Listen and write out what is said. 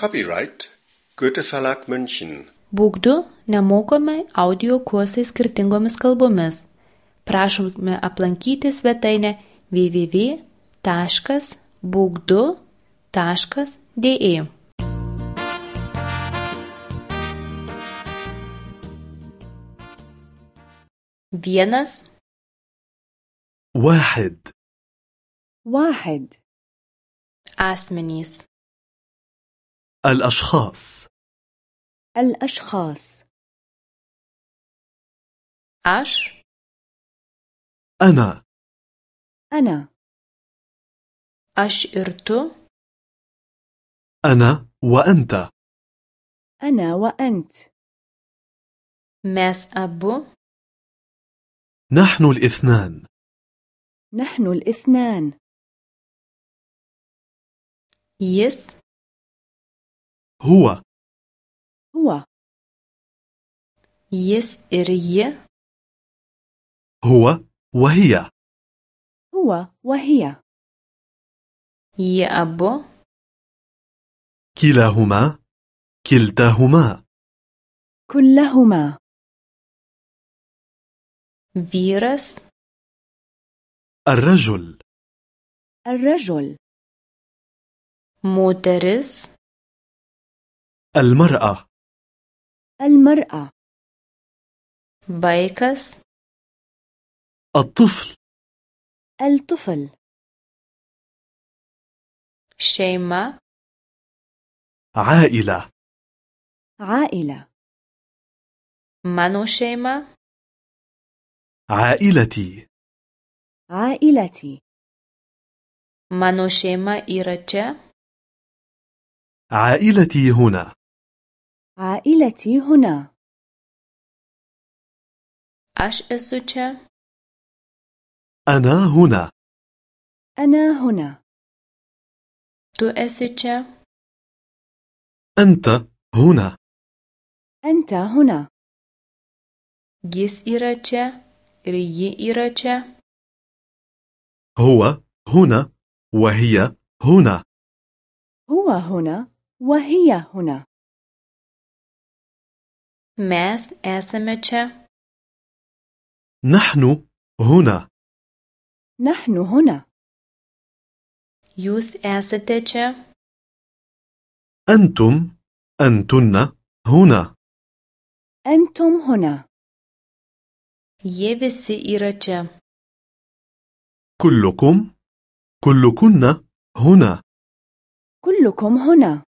Copyright Goethe Verlag München. Būk 2 nemokami audio kursai skirtingomis kalbomis. Prašome aplankyti svetainę www.būk2.de. Vienas, واحد واحد asmenys, الأشخاص. الأشخاص. aš, أنا. أنا. ir tu, أنا وأنت. أنا وأنت. mes abu, نحن الاثنان. نحن الاثنان. jis, هو. هو. Ir ji, هو وهي. هو وهي. Abu, كلاهما كلتاهما. كلهما. Vyras, الرجل. الرجل. Moteris, المرأة. المرأة. Vaikas, الطفل. الطفل. Šeima, عائلة. عائلة. Mano šeima, عائلتي. عائلتي. Šeima yra čia, عائلتي هنا. عائلتي هنا. Esu čia, أنا هنا. أنا هنا. Esi čia, أنت هنا. أنت هنا. Jis yra čia ir ji yra čia, هو هنا وهي هنا. هو هنا وهي هنا. Mes esame čia, نحن هنا. نحن هنا. Jūs esate čia, أنتم أنتن هنا. أنتم هنا. Jie visi yra čia, كلكم كلكن هنا. كلكم هنا.